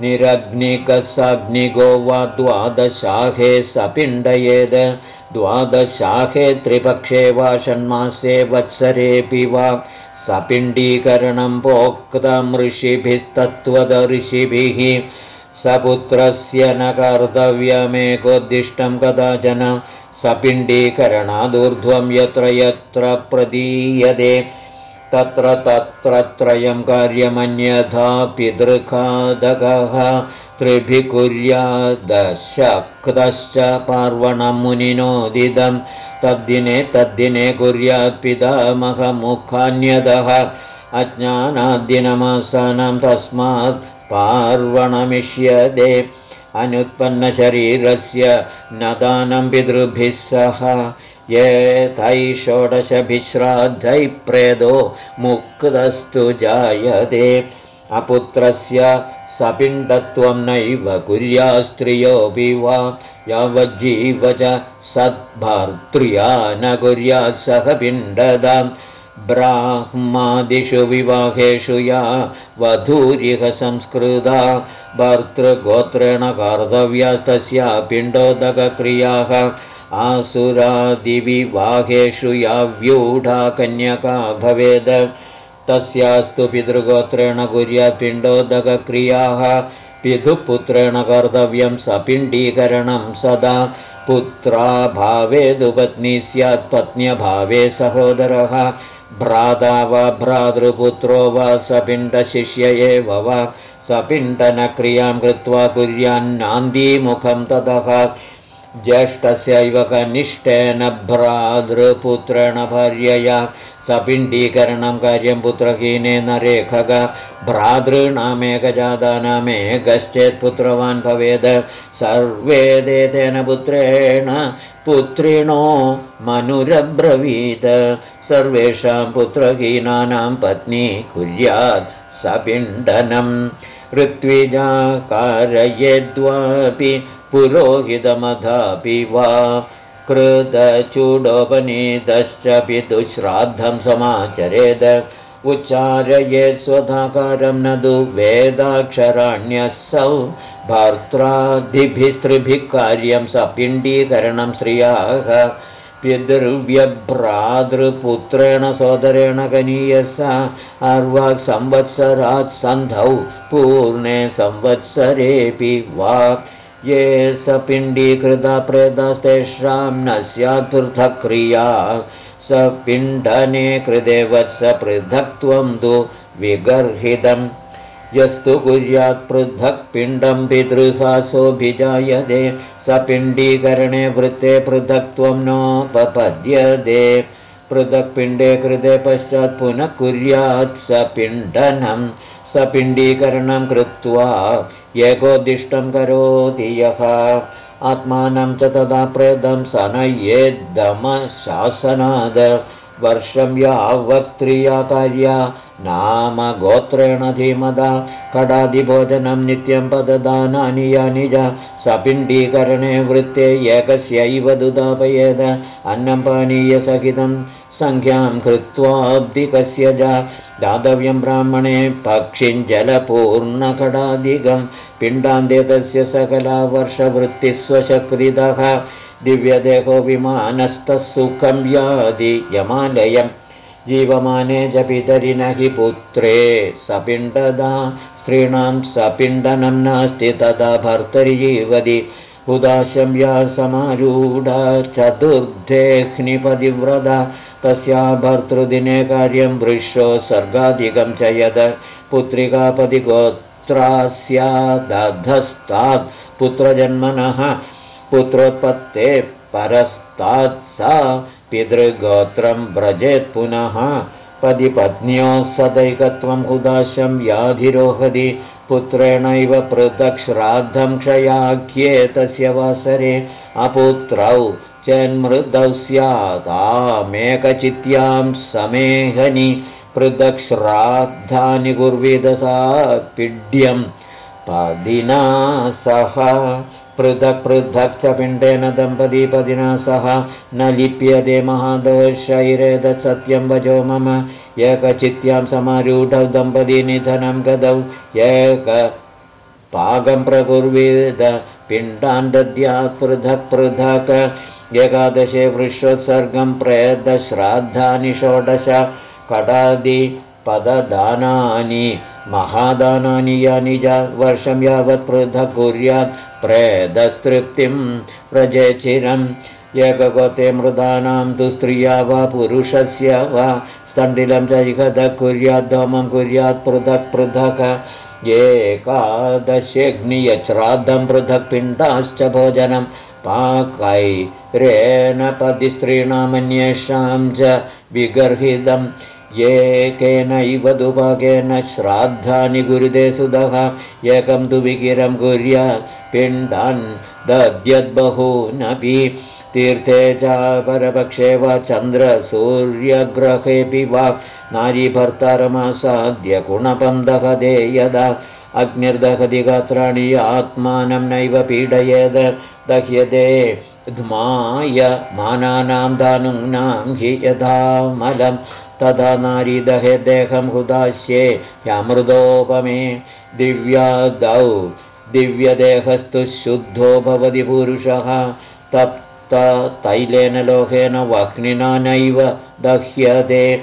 Speaker 1: निरग्निकसग्निगो वा द्वादशाहे सपिण्डयेद द्वादशाहे त्रिपक्षे वा षण्मासे वत्सरेऽपि वा सपिण्डीकरणं ऋषिभिस्तत्त्वदर्षिभिः सपुत्रस्य न कर्तव्यमेकोद्दिष्टं कदाचन सपिण्डीकरणादूर्ध्वं यत्र यत्र प्रदीयते तत्र तत्रत्रयं कार्यमन्यथा पितृखादकः त्रिभिः कुर्यादशक्तश्च पार्वणं मुनिनोदितं तद्दिने तद्दिने कुर्यात् पितामहमुखान्यतः अज्ञानाद्दिनमासानां तस्मात् पार्वणमिष्यते अनुत्पन्नशरीरस्य न दानं पितृभिः सह। ये तैः षोडशभिश्राद्धैः प्रेदो मुक्तस्तु जायते। अपुत्रस्य सपिण्डत्वं नैव कुर्या स्त्रियोऽपि वा यावज्जीव च सद्भर्त्र्या न कुर्यात् सह पिण्डदाम् ब्राह्मादिषु विवाहेषु या वधूरिह संस्कृता भर्तृगोत्रेण कर्तव्या तस्या पिण्डोदकक्रियाः आसुरादिविवाहेषु या व्यूढा कन्यका भवेद। तस्यास्तु पितृगोत्रेण कुर्यात् पिण्डोदकक्रियाः पितुपुत्रेण कर्तव्यं सपिण्डीकरणं सदा। पुत्राभावेदुपत्नी स्यात् पत्न्यभावे सहोदरः भ्राता वा भ्रातृपुत्रो वा सपिण्डशिष्य एव वा सपिण्डनक्रियां कृत्वा कुर्यान्नान्दीमुखं ततः ज्येष्ठस्यैव कनिष्ठेन भ्रातृपुत्रेण भार्यया सपिण्डीकरणं कार्यं पुत्रहीनेन रेखग। भ्रातॄणामेकजातानामेकश्चेत् पुत्रवान् भवेद। सर्वे तेन पुत्रेण पुत्रिणो मनुरब्रवीत। सर्वेषां पुत्रहीनानां पत्नी कुर्यात् सपिण्डनम् ऋत्विजाकारयेद्वापि पुरोहितमथापि वा। कृतचूडोपनीतश्च पितुश्राद्धं समाचरेद। उच्चारये स्वधाकारं न तु वेदाक्षराण्यसौ भर्त्रादिभिस्तृभिः कार्यं सपिण्डीकरणं श्रियाः पितृव्यभ्रातृपुत्रेण सोदरेण कनीयसा अर्वाक् संवत्सरात् सन्धौ पूर्णे संवत्सरेऽपि वा। ये स पिण्डीकृता प्रेतस्तेषां न स्यात् पृथक्रिया स पिण्डने कृते वत्स पृथक्त्वं तु विगर्हितम् यस्तु कुर्यात् पृथक् पिण्डं पितृसासोऽभिजायते स पिण्डीकरणे वृत्ते पृथक्त्वं नोपपद्यते पृथक् पिण्डे कृते पश्चात् पुनः कुर्यात् स पिण्डनं। स पिण्डीकरणं कृत्वा एकोद्दिष्टं करोति यः। आत्मानं च तदा प्रेदं सनयेद्दमशासनाद। वर्षं यावत्क्रियाकार्या नाम गोत्रेण धीमदा कडादिभोजनं नित्यं पददानानि यानि च सपिण्डीकरणे वृत्ते एकस्यैव दुदापयेद अन्नं पानीयसहितं सङ्ख्यां कृत्वाब्धिकस्य दातव्यं ब्राह्मणे पक्षिञ्जलपूर्णकडादिगं पिण्डान्ते तस्य सकला वर्षवृत्तिस्वशकृतः दिव्यदेहो विमानस्तः सुखं यादि यमालयम् जीवमाने च पितरि हि पुत्रे। सपिण्डदा स्त्रीणां सपिण्डनं नास्ति तदा भर्तरि जीवति। उदाशं या समारूढा चतुर्धेह्निपतिव्रता तस्या भर्तृदिने कार्यं वृक्षो सर्गाधिकं च यद। पुत्रिकापदिगोत्रा स्यादधस्तात् पुत्रजन्मनः पुत्रोत्पत्ते परस्तात् सा पितृगोत्रं व्रजेत् पुनः। पदिपत्न्योः सदैकत्वम् उदाशं याधिरोहति। पुत्रेणैव पृथक् श्राद्धं क्षयाख्ये तस्य वासरे। अपुत्रौ चन्मृदौ स्यातामेकचित्यां समेहनि। पृथक् श्राद्धानि कुर्विदसा पिड्यं। पदिना सह पृथक् पृथक् च पिण्डेन दम्पतीपदिना सह न लिप्यते महादोषैरेतत्सत्यं वचो मम एकचित्यां समारूढौ दम्पतीनिधनं गतौ एक पाकं प्रकुर्वीद पिण्डान् दद्यात् पृथक् पृथक् एकादशे वृषोत्सर्गं प्रेतश्राद्धानि षोडश कटादि पददानानि महादानानि यानि च वर्षं यावत् पृथक् कुर्यात् प्रेदस्तृप्तिं प्रजचिरम् एकगोते मृदानां तु स्त्रिया वा पुरुषस्य वा स्तण्डिलं च इहदः कुर्यात् पृथक् पृथक् एकादशेऽग्नियश्राद्धं पृथक् पिण्डाश्च भोजनं पाकैरेण पतिस्त्रीणामन्येषां च विगर्हितम् एकेनैव दुपाकेन श्राद्धानि गुरुदे सुधः एकं तु विकिरं कुर्यात् पिण्डान् दद्यद्बहूनपि तीर्थे च परपक्षे वा चन्द्रसूर्यग्रहेऽपि वा नारीभर्तारमासाद्य गुणपन्दहदे यदा अग्निर्दहति गात्राणि आत्मानं नैव पीडयेद। दह्यते ध्माय मानानां दानूनां हि यथा मलं तथा नारी दहे हुदास्ये ह्यमृदोपमे दिव्यादौ दिव्यदेहस्तु शुद्धो भवति पुरुषः। तप्ततैलेन लोहेन वह्निना नैव दह्यते।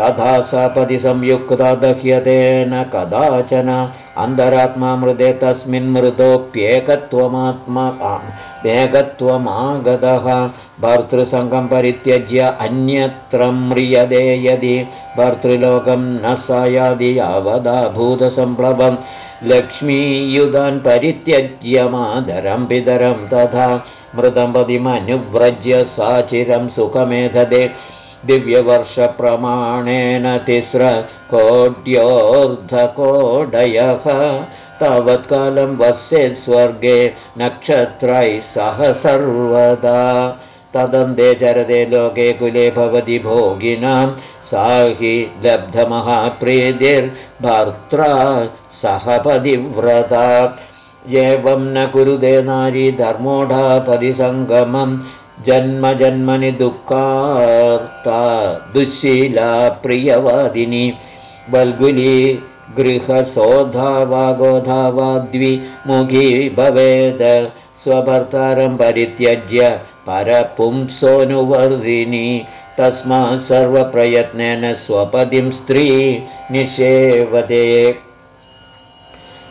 Speaker 1: तथा सपदि संयुक्ता दह्यतेन कदाचन अन्तरात्मा मृदे तस्मिन् मृतोऽप्येकत्वमात्मा एकत्वमागतः भर्तृसङ्गं परित्यज्य अन्यत्र म्रियते यदि भर्तृलोकं न स यादि यावदाभूतसम्प्लवम् लक्ष्मीयुधान् परित्यज्यमादरं पितरं तथा मृदं पदिमनुव्रज्य साचिरं सुखमेधदे दिव्यवर्षप्रमाणेन तिस्रकोट्योऽर्धकोडयः तावत्कालं वस्येत् स्वर्गे नक्षत्रैः सह सर्वदा। तदन्ते चरते लोके कुले भवति भोगिनां। सा हि लब्धमहाप्रीतिर्भर्त्रा सहपदिव्रता एवं न कुरुदे नारी धर्मोढापदिसङ्गमम् जन्मजन्मनि दुःखार्ता दुःशीला प्रियवादिनी बल्गुली गृहसोधा वा गोधा वा द्विमुखी भवेद स्वभर्तारं परित्यज्य परपुंसोऽनुवर्धिनी तस्मात् सर्वप्रयत्नेन स्वपदिं स्त्री निषेवते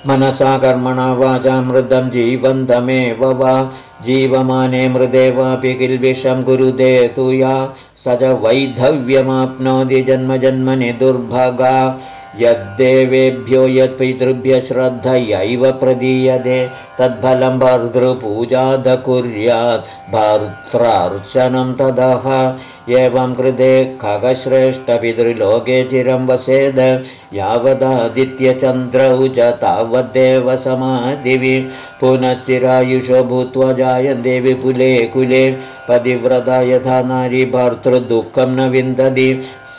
Speaker 1: मनसा कर्मणा वाचा मृदं जीवन्तमेव वा। जीवमाने मृदे वापि किल्बिषं गुरुदे तु या। स च वैधव्यमाप्नोति जन्मजन्मनि दुर्भगा। यद्देवेभ्यो यत्पितृभ्य श्रद्धयैव प्रदीयते। तद्फलं भर्तृपूजाद कुर्यात् भर्त्रार्चनं तदः एवं कृते खगश्रेष्ठपितृलोके चिरं वसेद यावदादित्यचन्द्रौ च तावद्देव समाधिवि पुनश्चिरायुषो भूत्वा जायन्ते विपुले कुले पतिव्रता यथा नारी भर्तृदुःखं न विन्दति।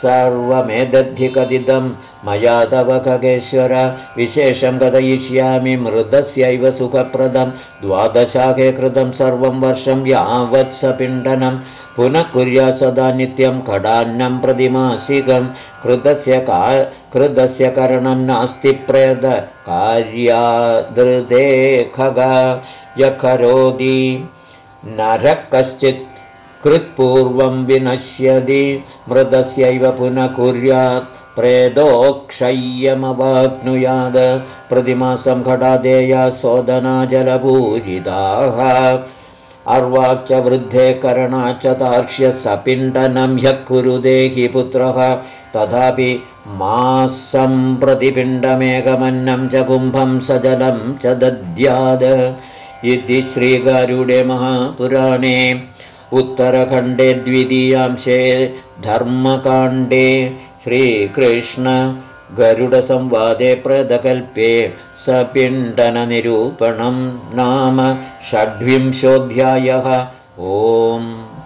Speaker 1: सर्वमेदधिकथितं मया तव खगेश्वर विशेषं कथयिष्यामि मृदस्यैव सुखप्रदं। द्वादशाखे कृतं सर्वं वर्षं यावत् पुनः कुर्या सदा नित्यं कडान्नं प्रतिमासिकं कृतस्य का कृतस्य करणं नास्ति प्रेद कार्यादृदे खग यकरोति नरः कश्चित् कृत्पूर्वं विनश्यति मृतस्यैव पुनः कुर्यात् प्रेदोक्षय्यमवाप्नुयाद प्रतिमासं घटादेया सोदना जलपूजिताः अर्वाच्च वृद्धे करणाच्च तार्क्ष्य सपिण्डनं ह्यः कुरुदेहि पुत्रः तथापि मासं प्रतिपिण्डमेकमन्नं च कुम्भं सजलं च दद्याद। इति श्रीगारुडे महापुराणे उत्तरखण्डे द्वितीयांशे धर्मकाण्डे श्रीकृष्णगरुडसंवादे प्रदकल्पे सपिण्डननिरूपणं नाम षड्विंशोऽध्यायः। ओम्